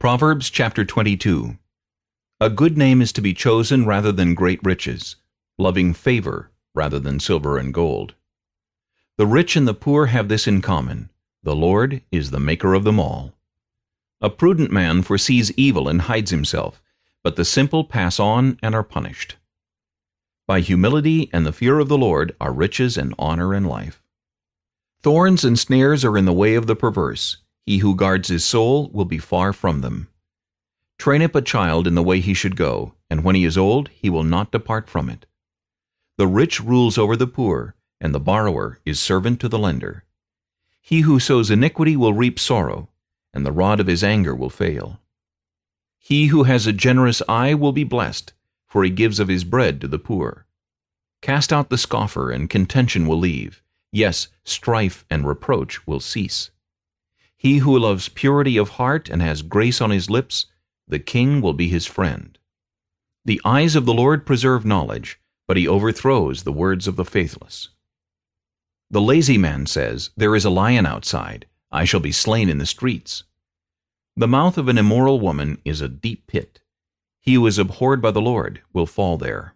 Proverbs chapter 22 A good name is to be chosen rather than great riches, loving favor rather than silver and gold. The rich and the poor have this in common. The Lord is the maker of them all. A prudent man foresees evil and hides himself, but the simple pass on and are punished. By humility and the fear of the Lord are riches and honor and life. Thorns and snares are in the way of the perverse. He who guards his soul will be far from them. Train up a child in the way he should go, and when he is old, he will not depart from it. The rich rules over the poor, and the borrower is servant to the lender. He who sows iniquity will reap sorrow, and the rod of his anger will fail. He who has a generous eye will be blessed, for he gives of his bread to the poor. Cast out the scoffer, and contention will leave. Yes, strife and reproach will cease. He who loves purity of heart and has grace on his lips, the king will be his friend. The eyes of the Lord preserve knowledge, but he overthrows the words of the faithless. The lazy man says, There is a lion outside. I shall be slain in the streets. The mouth of an immoral woman is a deep pit. He who is abhorred by the Lord will fall there.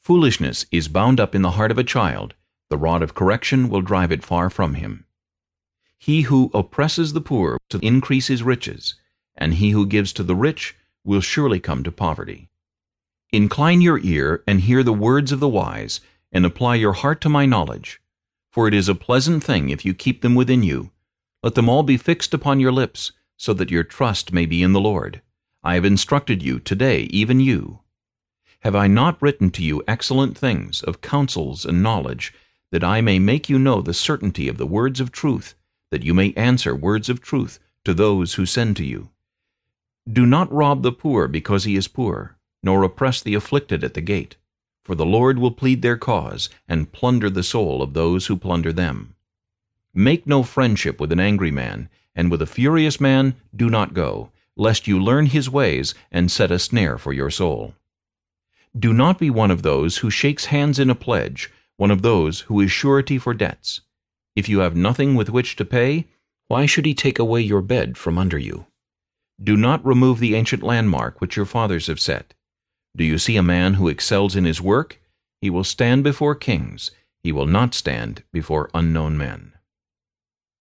Foolishness is bound up in the heart of a child. The rod of correction will drive it far from him. He who oppresses the poor to increase his riches, and he who gives to the rich will surely come to poverty. Incline your ear and hear the words of the wise, and apply your heart to my knowledge. For it is a pleasant thing if you keep them within you. Let them all be fixed upon your lips, so that your trust may be in the Lord. I have instructed you today, even you. Have I not written to you excellent things of counsels and knowledge, that I may make you know the certainty of the words of truth, that you may answer words of truth to those who send to you? Do not rob the poor because he is poor, nor oppress the afflicted at the gate. For the Lord will plead their cause, and plunder the soul of those who plunder them. Make no friendship with an angry man, and with a furious man do not go, lest you learn his ways and set a snare for your soul. Do not be one of those who shakes hands in a pledge, one of those who is surety for debts. If you have nothing with which to pay, why should he take away your bed from under you? Do not remove the ancient landmark which your fathers have set. Do you see a man who excels in his work? He will stand before kings. He will not stand before unknown men.